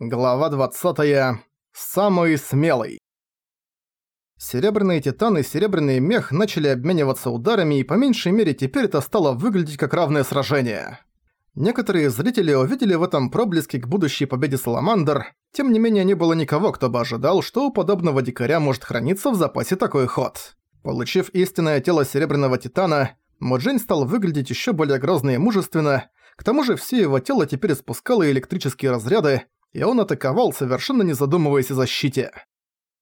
Глава 20. Самый смелый. Серебряные титаны и серебряный мех начали обмениваться ударами, и по меньшей мере теперь это стало выглядеть как равное сражение. Некоторые зрители увидели в этом проблески к будущей победе Саламандр, тем не менее не было никого, кто бы ожидал, что у подобного дикаря может храниться в запасе такой ход. Получив истинное тело серебряного титана, Моджень стал выглядеть еще более грозно и мужественно, к тому же все его тело теперь испускало электрические разряды, и он атаковал, совершенно не задумываясь о защите.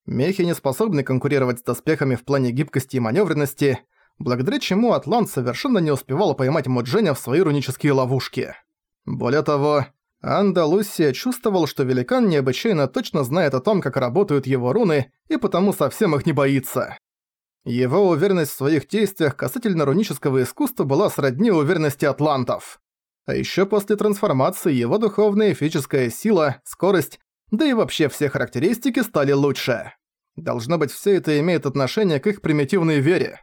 Мехи не способны конкурировать с доспехами в плане гибкости и маневренности, благодаря чему Атлант совершенно не успевал поймать Модженя в свои рунические ловушки. Более того, Андалусия чувствовал, что великан необычайно точно знает о том, как работают его руны, и потому совсем их не боится. Его уверенность в своих действиях касательно рунического искусства была сродни уверенности атлантов. А ещё после трансформации его духовная и физическая сила, скорость, да и вообще все характеристики стали лучше. Должно быть, всё это имеет отношение к их примитивной вере.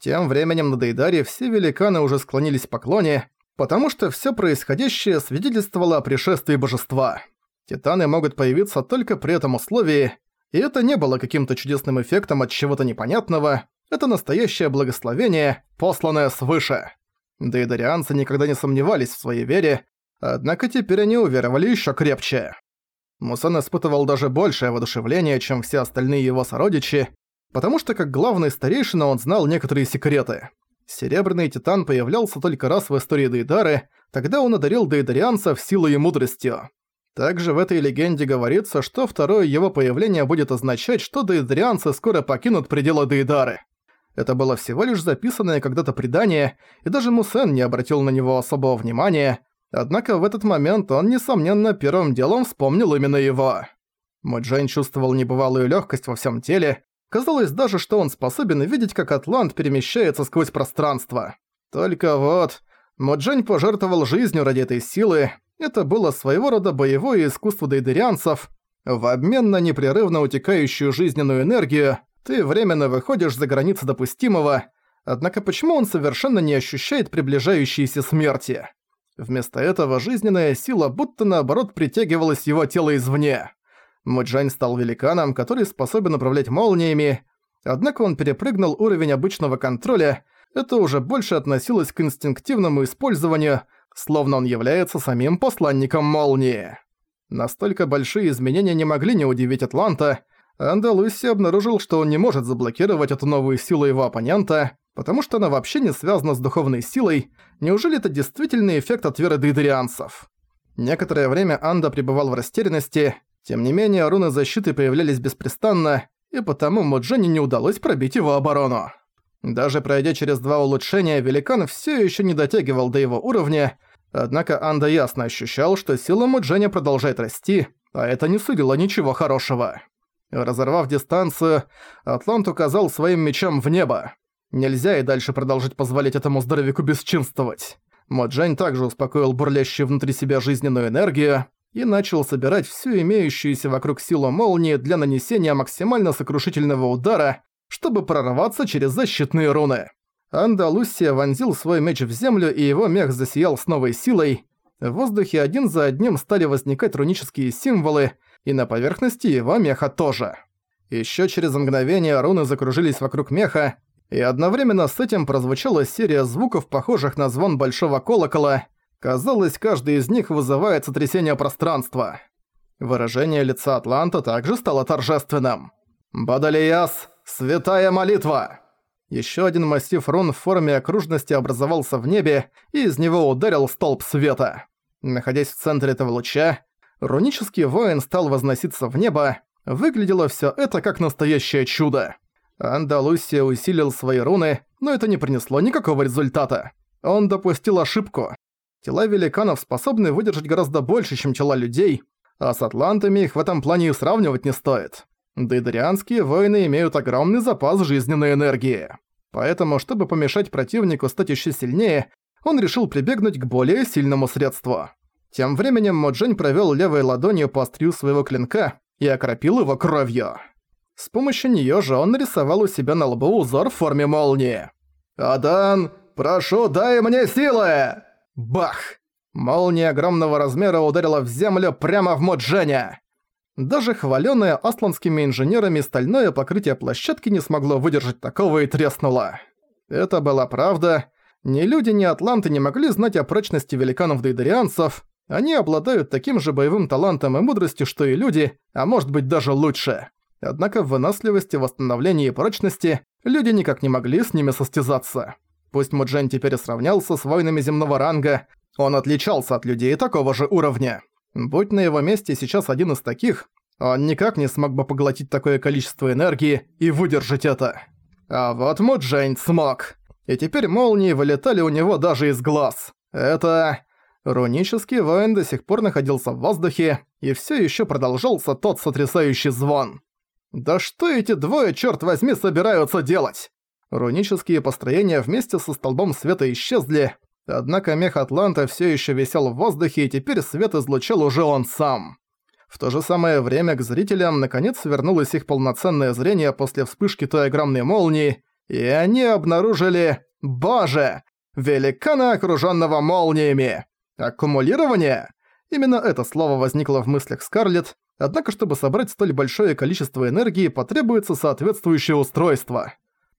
Тем временем на Дейдаре все великаны уже склонились в поклоне, потому что всё происходящее свидетельствовало о пришествии божества. Титаны могут появиться только при этом условии, и это не было каким-то чудесным эффектом от чего-то непонятного, это настоящее благословение, посланное свыше. Да и дарианцы никогда не сомневались в своей вере, однако теперь они уверовали ещё крепче. Мусан испытывал даже большее воодушевление, чем все остальные его сородичи, потому что как главный старейшина он знал некоторые секреты. Серебряный Титан появлялся только раз в истории Дейдары, тогда он одарил дейдарианцев силой и мудростью. Также в этой легенде говорится, что второе его появление будет означать, что дейдарианцы скоро покинут пределы Дейдары. Это было всего лишь записанное когда-то предание, и даже Мусен не обратил на него особого внимания, однако в этот момент он, несомненно, первым делом вспомнил именно его. Моджейн чувствовал небывалую легкость во всем теле, казалось даже, что он способен видеть, как Атлант перемещается сквозь пространство. Только вот, Моджень пожертвовал жизнью ради этой силы, это было своего рода боевое искусство дейдерианцев, в обмен на непрерывно утекающую жизненную энергию, ты временно выходишь за границы допустимого, однако почему он совершенно не ощущает приближающейся смерти? Вместо этого жизненная сила будто наоборот притягивалась его тело извне. Муджань стал великаном, который способен управлять молниями, однако он перепрыгнул уровень обычного контроля, это уже больше относилось к инстинктивному использованию, словно он является самим посланником молнии. Настолько большие изменения не могли не удивить Атланта, Андалуси обнаружил, что он не может заблокировать эту новую силу его оппонента, потому что она вообще не связана с духовной силой. Неужели это действительный эффект от веры дейдерианцев? Некоторое время Анда пребывал в растерянности, тем не менее руны защиты появлялись беспрестанно, и потому Моджени не удалось пробить его оборону. Даже пройдя через два улучшения, великан все еще не дотягивал до его уровня, однако Анда ясно ощущал, что сила Моджени продолжает расти, а это не сулило ничего хорошего. Разорвав дистанцию, Атлант указал своим мечом в небо. Нельзя и дальше продолжить позволять этому здоровяку бесчинствовать. Моджань также успокоил бурлящую внутри себя жизненную энергию и начал собирать всю имеющуюся вокруг силу молнии для нанесения максимально сокрушительного удара, чтобы прорваться через защитные руны. Андалусия вонзил свой меч в землю, и его мех засиял с новой силой. В воздухе один за одним стали возникать рунические символы, и на поверхности его меха тоже. Ещё через мгновение руны закружились вокруг меха, и одновременно с этим прозвучала серия звуков, похожих на звон большого колокола. Казалось, каждый из них вызывает сотрясение пространства. Выражение лица Атланта также стало торжественным. «Бадалияс! Святая молитва!» Ещё один массив рун в форме окружности образовался в небе, и из него ударил столб света. Находясь в центре этого луча, Рунический воин стал возноситься в небо. Выглядело всё это как настоящее чудо. Андалусия усилил свои руны, но это не принесло никакого результата. Он допустил ошибку. Тела великанов способны выдержать гораздо больше, чем тела людей, а с атлантами их в этом плане и сравнивать не стоит. Дейдерианские воины имеют огромный запас жизненной энергии. Поэтому, чтобы помешать противнику стать ещё сильнее, он решил прибегнуть к более сильному средству. Тем временем Моджень провёл левой ладонью по острию своего клинка и окропил его кровью. С помощью неё же он нарисовал у себя на лбу узор в форме молнии. «Адан, прошу, дай мне силы!» Бах! Молния огромного размера ударила в землю прямо в Модженя. Даже хвалёное асланскими инженерами стальное покрытие площадки не смогло выдержать такого и треснуло. Это была правда. Ни люди, ни атланты не могли знать о прочности великанов-дейдерианцев. Они обладают таким же боевым талантом и мудростью, что и люди, а может быть даже лучше. Однако в выносливости, восстановлении и прочности люди никак не могли с ними состязаться. Пусть Муджен теперь сравнялся с воинами земного ранга, он отличался от людей такого же уровня. Будь на его месте сейчас один из таких, он никак не смог бы поглотить такое количество энергии и выдержать это. А вот Муджень смог. И теперь молнии вылетали у него даже из глаз. Это... Рунический воин до сих пор находился в воздухе, и все еще продолжался тот сотрясающий звон. Да что эти двое, черт возьми, собираются делать? Рунические построения вместе со столбом света исчезли, однако мех Атланта все еще висел в воздухе, и теперь свет излучал уже он сам. В то же самое время к зрителям наконец вернулось их полноценное зрение после вспышки той огромной молнии, и они обнаружили... Боже! Великана, окружённого молниями! Аккумулирование? Именно это слово возникло в мыслях Скарлетт, однако чтобы собрать столь большое количество энергии, потребуется соответствующее устройство.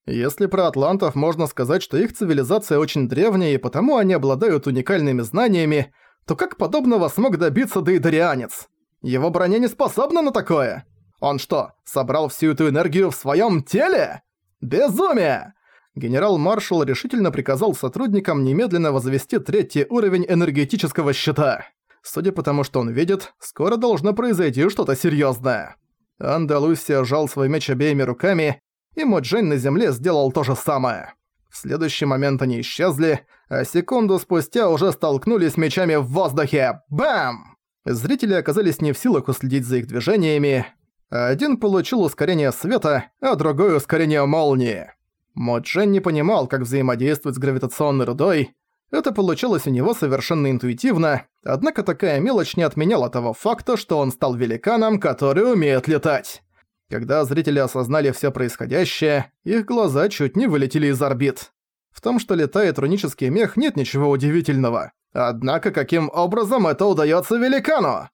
Если про атлантов можно сказать, что их цивилизация очень древняя и потому они обладают уникальными знаниями, то как подобного смог добиться дейдарианец? Его броня не способна на такое. Он что, собрал всю эту энергию в своем теле? Безумие! Генерал-маршал решительно приказал сотрудникам немедленно возвести третий уровень энергетического щита. Судя по тому, что он видит, скоро должно произойти что-то серьёзное. Андалусия сжал свой меч обеими руками, и Моджень на земле сделал то же самое. В следующий момент они исчезли, а секунду спустя уже столкнулись мечами в воздухе. Бам! Зрители оказались не в силах уследить за их движениями. Один получил ускорение света, а другой ускорение молнии. Моджен не понимал, как взаимодействовать с гравитационной рудой. Это получилось у него совершенно интуитивно, однако такая мелочь не отменяла того факта, что он стал великаном, который умеет летать. Когда зрители осознали все происходящее, их глаза чуть не вылетели из орбит. В том, что летает рунический мех, нет ничего удивительного. Однако каким образом это удается великану?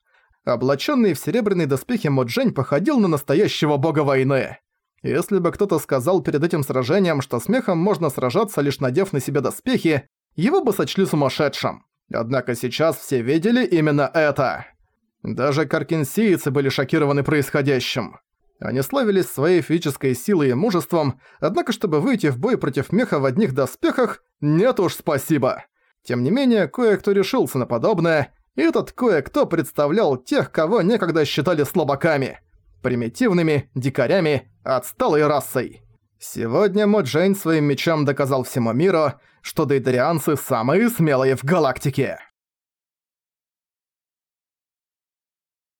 Облаченный в серебряные доспехи Моджень походил на настоящего бога войны. Если бы кто-то сказал перед этим сражением, что смехом можно сражаться, лишь надев на себя доспехи, его бы сочли сумасшедшим. Однако сейчас все видели именно это. Даже каркинсийцы были шокированы происходящим. Они славились своей физической силой и мужеством, однако чтобы выйти в бой против меха в одних доспехах, нет уж спасибо. Тем не менее, кое-кто решился на подобное, и этот кое-кто представлял тех, кого некогда считали слабаками. Примитивными, дикарями, отсталой расой. Сегодня Моджейн своим мечом доказал всему миру, что дейдарианцы самые смелые в галактике.